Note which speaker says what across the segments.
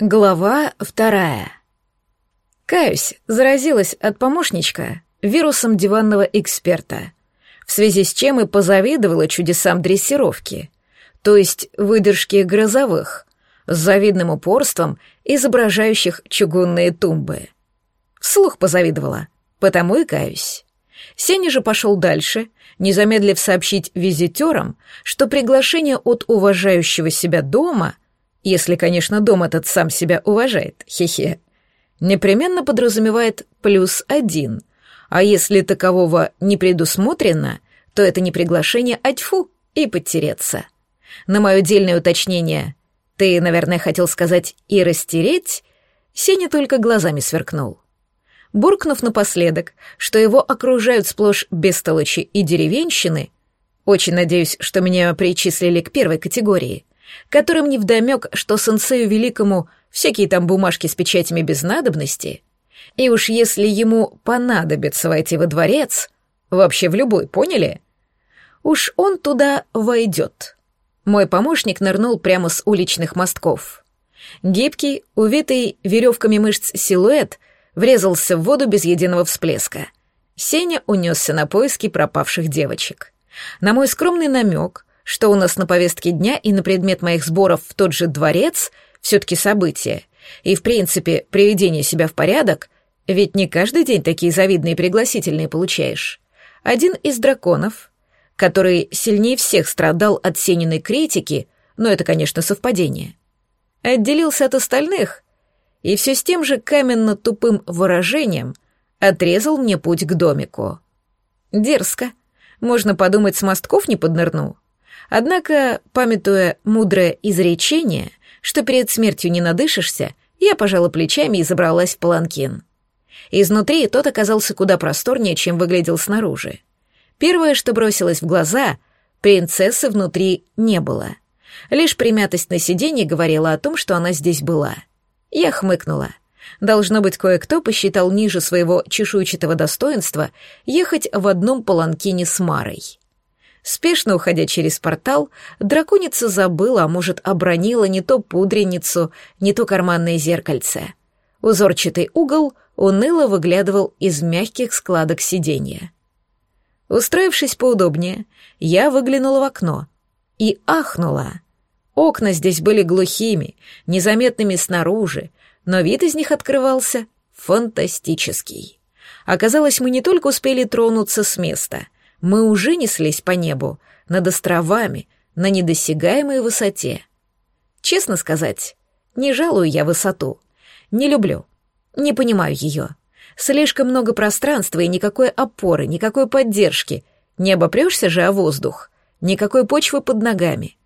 Speaker 1: Глава вторая. Каюсь, заразилась от помощничка вирусом диванного эксперта, в связи с чем и позавидовала чудесам дрессировки, то есть выдержки грозовых, с завидным упорством изображающих чугунные тумбы. Вслух позавидовала, потому и каюсь. Сеня же пошел дальше, не замедлив сообщить визитерам, что приглашение от уважающего себя дома — если, конечно, дом этот сам себя уважает, хе-хе, непременно подразумевает плюс один, а если такового не предусмотрено, то это не приглашение, а тьфу, и подтереться. На мое дельное уточнение «ты, наверное, хотел сказать и растереть», Сеня только глазами сверкнул. Буркнув напоследок, что его окружают сплошь бестолочи и деревенщины, очень надеюсь, что меня причислили к первой категории, которым невдомек, что сенсею великому всякие там бумажки с печатями без надобности, и уж если ему понадобится войти во дворец, вообще в любой, поняли? Уж он туда войдет. Мой помощник нырнул прямо с уличных мостков. Гибкий, увитый веревками мышц силуэт врезался в воду без единого всплеска. Сеня унесся на поиски пропавших девочек. На мой скромный намек что у нас на повестке дня и на предмет моих сборов в тот же дворец все-таки событие. И, в принципе, приведение себя в порядок, ведь не каждый день такие завидные пригласительные получаешь. Один из драконов, который сильнее всех страдал от Сениной критики, но это, конечно, совпадение, отделился от остальных и все с тем же каменно-тупым выражением отрезал мне путь к домику. Дерзко. Можно подумать, с мостков не поднырну. Однако, памятуя мудрое изречение, что перед смертью не надышишься, я пожала плечами и забралась в паланкин. Изнутри тот оказался куда просторнее, чем выглядел снаружи. Первое, что бросилось в глаза, принцессы внутри не было. Лишь примятость на сиденье говорила о том, что она здесь была. Я хмыкнула. Должно быть, кое-кто посчитал ниже своего чешуйчатого достоинства ехать в одном паланкине с Марой. Спешно уходя через портал, драконица забыла, а может, обронила не то пудреницу, не то карманное зеркальце. Узорчатый угол уныло выглядывал из мягких складок сиденья. Устроившись поудобнее, я выглянула в окно и ахнула. Окна здесь были глухими, незаметными снаружи, но вид из них открывался фантастический. Оказалось, мы не только успели тронуться с места — мы уже неслись по небу, над островами, на недосягаемой высоте. Честно сказать, не жалую я высоту. Не люблю. Не понимаю ее. Слишком много пространства и никакой опоры, никакой поддержки. Не обопрешься же о воздух. Никакой почвы под ногами.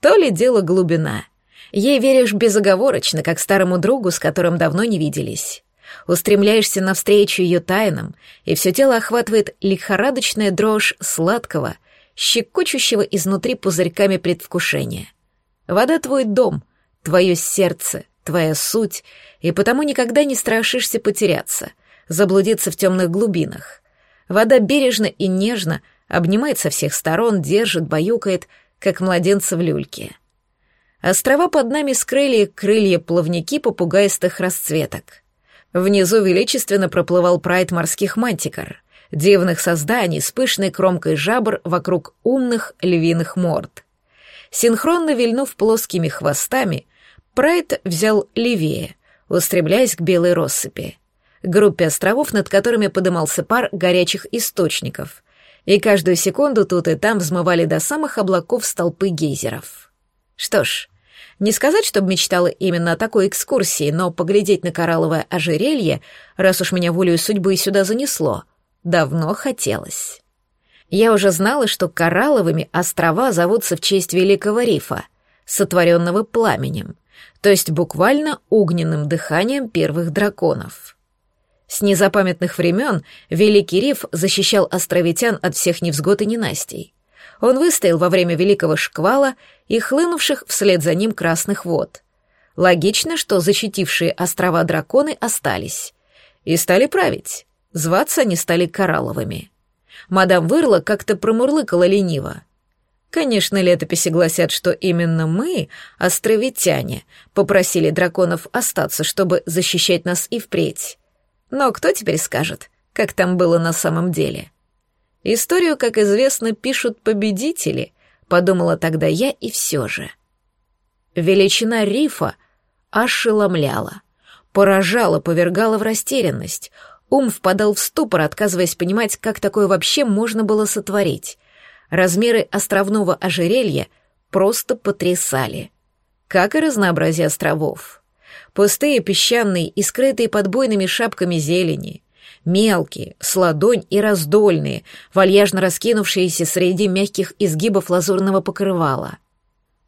Speaker 1: То ли дело глубина. Ей веришь безоговорочно, как старому другу, с которым давно не виделись устремляешься навстречу ее тайнам, и все тело охватывает лихорадочная дрожь сладкого, щекочущего изнутри пузырьками предвкушения. Вода — твой дом, твое сердце, твоя суть, и потому никогда не страшишься потеряться, заблудиться в темных глубинах. Вода бережно и нежно обнимает со всех сторон, держит, баюкает, как младенца в люльке. Острова под нами скрыли крылья-плавники попугайстых расцветок — Внизу величественно проплывал прайд морских мантикор, дивных созданий с пышной кромкой жабр вокруг умных львиных морд. Синхронно вильнув плоскими хвостами, прайд взял левее, устремляясь к белой россыпи, группе островов, над которыми подымался пар горячих источников, и каждую секунду тут и там взмывали до самых облаков столпы гейзеров. Что ж, не сказать, чтобы мечтала именно о такой экскурсии, но поглядеть на коралловое ожерелье, раз уж меня волею судьбы сюда занесло, давно хотелось. Я уже знала, что коралловыми острова зовутся в честь великого рифа, сотворенного пламенем, то есть буквально огненным дыханием первых драконов. С незапамятных времен Великий Риф защищал островитян от всех невзгод и ненастей. Он выстоял во время Великого Шквала и хлынувших вслед за ним красных вод. Логично, что защитившие острова драконы остались. И стали править. Зваться они стали коралловыми. Мадам Вырла как-то промурлыкала лениво. Конечно, летописи гласят, что именно мы, островитяне, попросили драконов остаться, чтобы защищать нас и впредь. Но кто теперь скажет, как там было на самом деле? Историю, как известно, пишут победители, подумала тогда я и все же. Величина рифа ошеломляла, поражала, повергала в растерянность. Ум впадал в ступор, отказываясь понимать, как такое вообще можно было сотворить. Размеры островного ожерелья просто потрясали. Как и разнообразие островов. Пустые, песчаные и скрытые подбойными шапками зелени. Мелкие, с ладонь и раздольные, вальяжно раскинувшиеся среди мягких изгибов лазурного покрывала.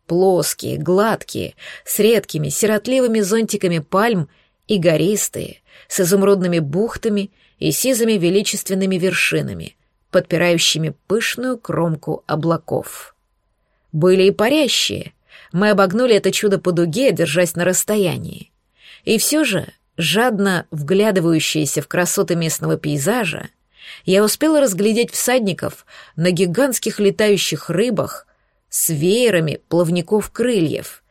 Speaker 1: Плоские, гладкие, с редкими, сиротливыми зонтиками пальм и гористые, с изумрудными бухтами и сизыми величественными вершинами — подпирающими пышную кромку облаков. Были и парящие. Мы обогнули это чудо по дуге, держась на расстоянии. И все же, жадно вглядывающиеся в красоты местного пейзажа, я успела разглядеть всадников на гигантских летающих рыбах с веерами плавников крыльев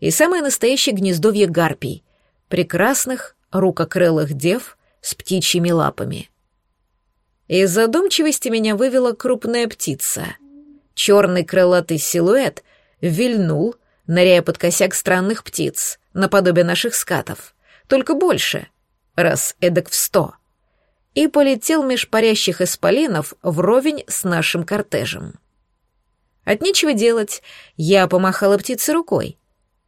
Speaker 1: и самое настоящее гнездовье гарпий, прекрасных рукокрылых дев с птичьими лапами — из задумчивости меня вывела крупная птица. Черный крылатый силуэт вильнул, ныряя под косяк странных птиц, наподобие наших скатов, только больше, раз эдак в сто, и полетел меж парящих исполинов вровень с нашим кортежем. От нечего делать, я помахала птице рукой,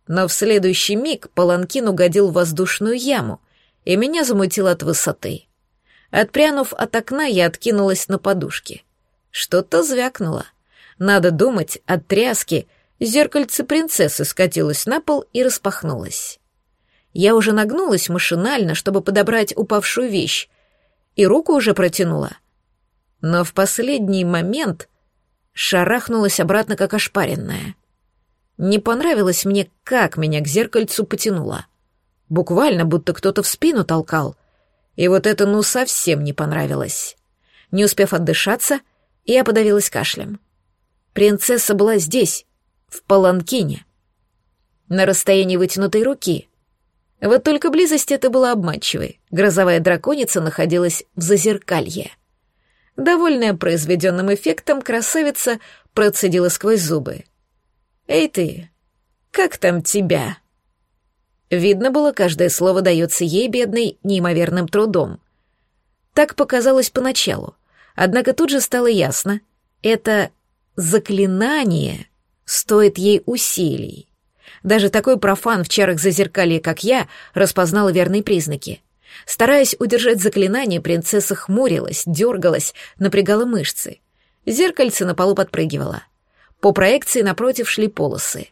Speaker 1: но в следующий миг паланкин угодил в воздушную яму, и меня замутило от высоты. Отпрянув от окна, я откинулась на подушке. Что-то звякнуло. Надо думать, от тряски зеркальце принцессы скатилось на пол и распахнулось. Я уже нагнулась машинально, чтобы подобрать упавшую вещь, и руку уже протянула. Но в последний момент шарахнулась обратно, как ошпаренная. Не понравилось мне, как меня к зеркальцу потянуло. Буквально, будто кто-то в спину толкал — и вот это ну совсем не понравилось. Не успев отдышаться, я подавилась кашлем. Принцесса была здесь, в паланкине, на расстоянии вытянутой руки. Вот только близость эта была обманчивой. Грозовая драконица находилась в зазеркалье. Довольная произведенным эффектом, красавица процедила сквозь зубы. «Эй ты, как там тебя?» Видно было, каждое слово дается ей, бедной, неимоверным трудом. Так показалось поначалу. Однако тут же стало ясно, это заклинание стоит ей усилий. Даже такой профан в чарах зазеркалья, как я, распознал верные признаки. Стараясь удержать заклинание, принцесса хмурилась, дергалась, напрягала мышцы. Зеркальце на полу подпрыгивало. По проекции напротив шли полосы.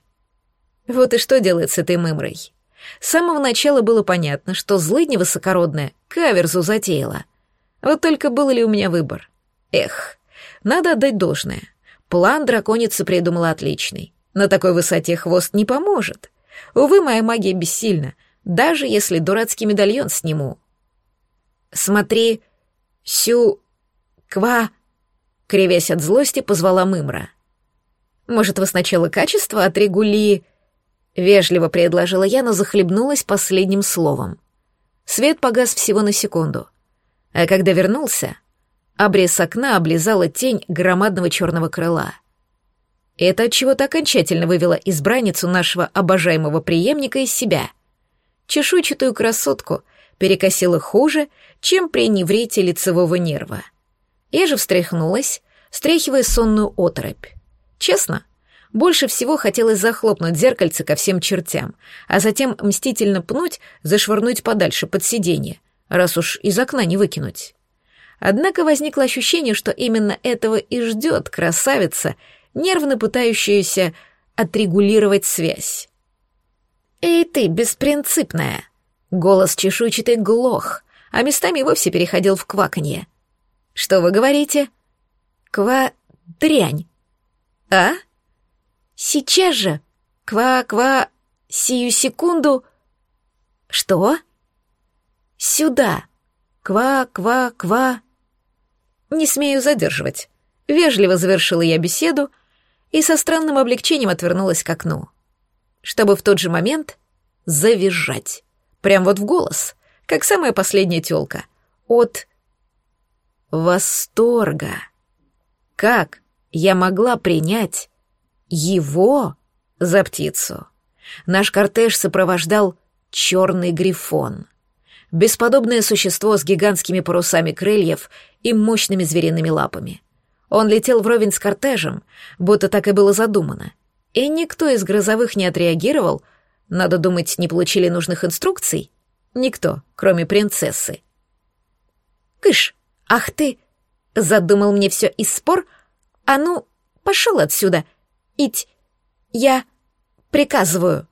Speaker 1: Вот и что делает с этой мымрой. С самого начала было понятно, что злыдня высокородная каверзу затеяла. Вот только был ли у меня выбор? Эх, надо отдать должное. План драконицы придумала отличный. На такой высоте хвост не поможет. Увы, моя магия бессильна, даже если дурацкий медальон сниму. «Смотри, сю... ква...» Кривясь от злости, позвала Мымра. «Может, вы сначала качество отрегули...» Вежливо предложила я, но захлебнулась последним словом. Свет погас всего на секунду. А когда вернулся, обрез окна облизала тень громадного черного крыла. Это от чего-то окончательно вывело избранницу нашего обожаемого преемника из себя. Чешуйчатую красотку перекосило хуже, чем при неврите лицевого нерва. Я же встряхнулась, стряхивая сонную оторопь. Честно, больше всего хотелось захлопнуть зеркальце ко всем чертям, а затем мстительно пнуть, зашвырнуть подальше под сиденье, раз уж из окна не выкинуть. Однако возникло ощущение, что именно этого и ждет красавица, нервно пытающаяся отрегулировать связь. «Эй ты, беспринципная!» Голос чешуйчатый глох, а местами вовсе переходил в кваканье. «Что вы говорите?» «Ква... «А?» Сейчас же! Ква-ква... Сию секунду... Что? Сюда! Ква-ква-ква... Не смею задерживать. Вежливо завершила я беседу и со странным облегчением отвернулась к окну, чтобы в тот же момент завизжать, прям вот в голос, как самая последняя тёлка, от восторга. Как я могла принять его за птицу? Наш кортеж сопровождал черный грифон. Бесподобное существо с гигантскими парусами крыльев и мощными звериными лапами. Он летел вровень с кортежем, будто так и было задумано. И никто из грозовых не отреагировал, надо думать, не получили нужных инструкций. Никто, кроме принцессы. «Кыш, ах ты!» Задумал мне все из спор. А ну, пошел отсюда. Ить, я приказываю.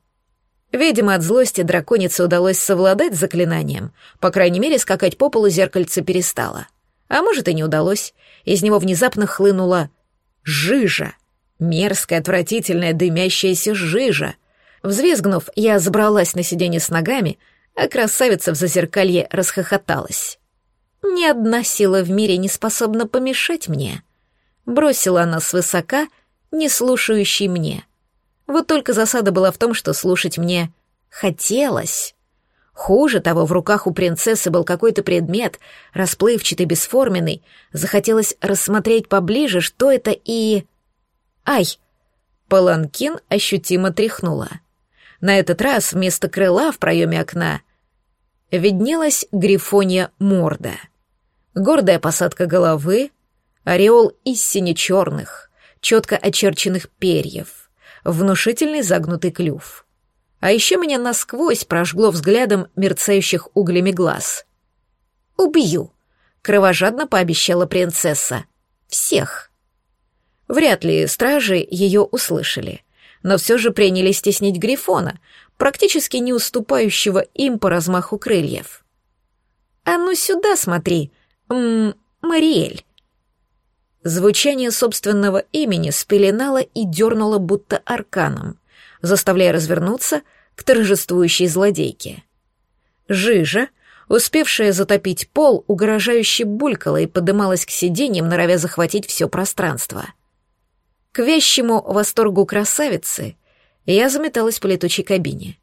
Speaker 1: Видимо, от злости драконице удалось совладать с заклинанием. По крайней мере, скакать по полу зеркальце перестало. А может, и не удалось. Из него внезапно хлынула жижа. Мерзкая, отвратительная, дымящаяся жижа. Взвизгнув, я забралась на сиденье с ногами, а красавица в зазеркалье расхохоталась. Ни одна сила в мире не способна помешать мне. Бросила она свысока, не слушающий мне. Вот только засада была в том, что слушать мне хотелось. Хуже того, в руках у принцессы был какой-то предмет, расплывчатый, бесформенный. Захотелось рассмотреть поближе, что это и... Ай! Паланкин ощутимо тряхнула. На этот раз вместо крыла в проеме окна виднелась грифония морда. Гордая посадка головы, ореол из сине-черных, четко очерченных перьев, внушительный загнутый клюв. А еще меня насквозь прожгло взглядом мерцающих углями глаз. «Убью!» — кровожадно пообещала принцесса. «Всех!» Вряд ли стражи ее услышали, но все же принялись стеснить Грифона, практически не уступающего им по размаху крыльев. «А ну сюда смотри, м Мариэль!» Звучание собственного имени спеленало и дернуло будто арканом, заставляя развернуться к торжествующей злодейке. Жижа, успевшая затопить пол, угрожающе булькала и подымалась к сиденьям, норовя захватить все пространство. К вещему восторгу красавицы я заметалась по летучей кабине.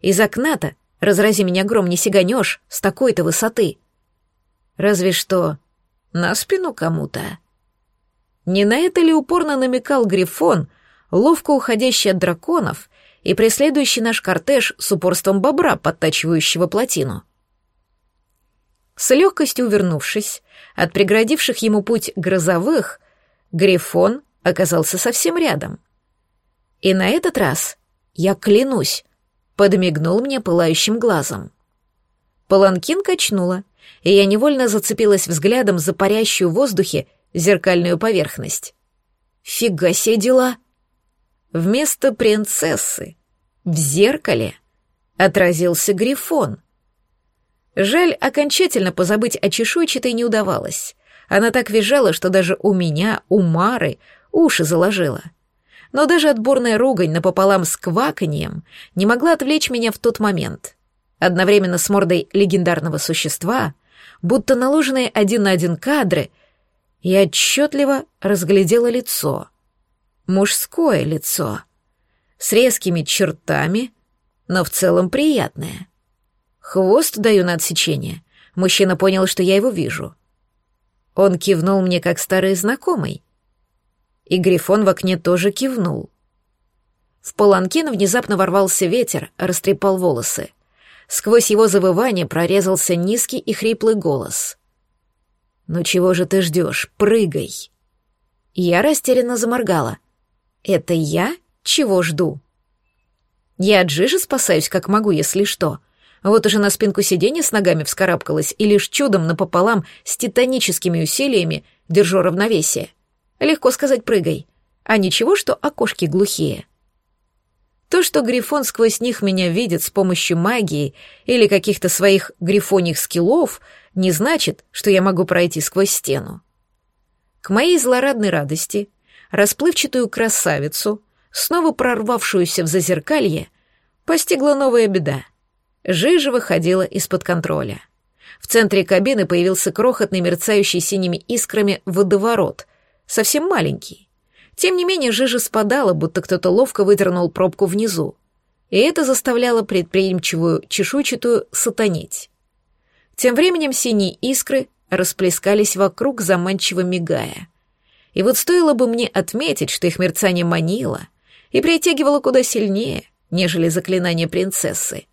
Speaker 1: Из окна-то, разрази меня гром, не сиганешь с такой-то высоты. Разве что на спину кому-то. Не на это ли упорно намекал Грифон, ловко уходящий от драконов и преследующий наш кортеж с упорством бобра, подтачивающего плотину? С легкостью увернувшись от преградивших ему путь грозовых, Грифон оказался совсем рядом. И на этот раз, я клянусь, подмигнул мне пылающим глазом. Паланкин качнула, и я невольно зацепилась взглядом за парящую в воздухе зеркальную поверхность. Фига себе дела! Вместо принцессы в зеркале отразился грифон. Жаль, окончательно позабыть о чешуйчатой не удавалось. Она так визжала, что даже у меня, у Мары, уши заложила. Но даже отборная ругань напополам с кваканьем не могла отвлечь меня в тот момент. Одновременно с мордой легендарного существа, будто наложенные один на один кадры, я отчетливо разглядела лицо. Мужское лицо. С резкими чертами, но в целом приятное. Хвост даю на отсечение. Мужчина понял, что я его вижу. Он кивнул мне как старый знакомый. И Грифон в окне тоже кивнул. В паланкин внезапно ворвался ветер, растрепал волосы. Сквозь его завывание прорезался низкий и хриплый голос. «Ну чего же ты ждешь? Прыгай!» Я растерянно заморгала. «Это я? Чего жду?» «Я от жижи спасаюсь, как могу, если что. Вот уже на спинку сиденья с ногами вскарабкалась и лишь чудом напополам с титаническими усилиями держу равновесие. Легко сказать «прыгай», а ничего, что окошки глухие». То, что Грифон сквозь них меня видит с помощью магии или каких-то своих грифоних скиллов, не значит, что я могу пройти сквозь стену. К моей злорадной радости, расплывчатую красавицу, снова прорвавшуюся в зазеркалье, постигла новая беда. Жижа выходила из-под контроля. В центре кабины появился крохотный, мерцающий синими искрами водоворот, совсем маленький. Тем не менее, жижа спадала, будто кто-то ловко выдернул пробку внизу. И это заставляло предприимчивую чешуйчатую сатанить. Тем временем синие искры расплескались вокруг, заманчиво мигая. И вот стоило бы мне отметить, что их мерцание манило и притягивало куда сильнее, нежели заклинание принцессы.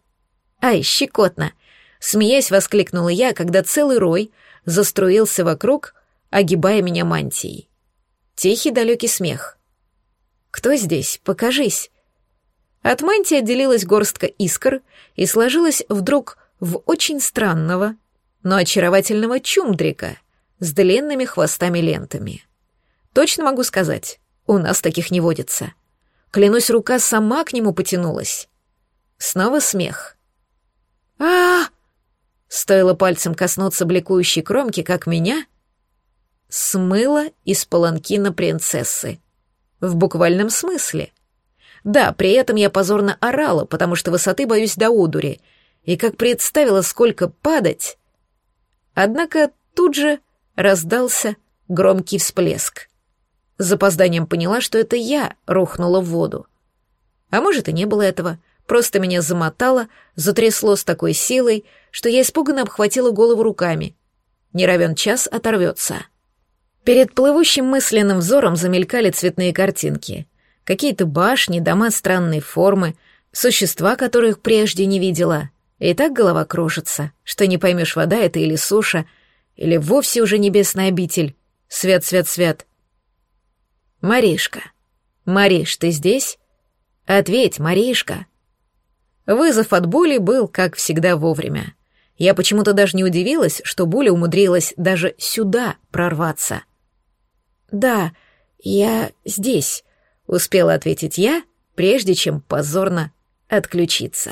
Speaker 1: «Ай, щекотно!» — смеясь воскликнула я, когда целый рой заструился вокруг, огибая меня мантией. Тихий далекий смех. «Кто здесь? Покажись!» От мантии отделилась горстка искр и сложилась вдруг в очень странного, но очаровательного чумдрика с длинными хвостами-лентами. Точно могу сказать, у нас таких не водится. Клянусь, рука сама к нему потянулась. Снова смех. а, -а, Стоило пальцем коснуться бликующей кромки, как меня смыло из паланкина принцессы. В буквальном смысле. Да, при этом я позорно орала, потому что высоты боюсь до удури, и как представила, сколько падать. Однако тут же раздался громкий всплеск. С запозданием поняла, что это я рухнула в воду. А может, и не было этого. Просто меня замотало, затрясло с такой силой, что я испуганно обхватила голову руками. Не равен час оторвется. Перед плывущим мысленным взором замелькали цветные картинки. Какие-то башни, дома странной формы, существа, которых прежде не видела. И так голова кружится, что не поймешь, вода это или суша, или вовсе уже небесный обитель. Свят, свят, свят. «Маришка! Мариш, ты здесь? Ответь, Маришка!» Вызов от Були был, как всегда, вовремя. Я почему-то даже не удивилась, что Буля умудрилась даже сюда прорваться. «Да, я здесь», — успела ответить я, прежде чем позорно отключиться.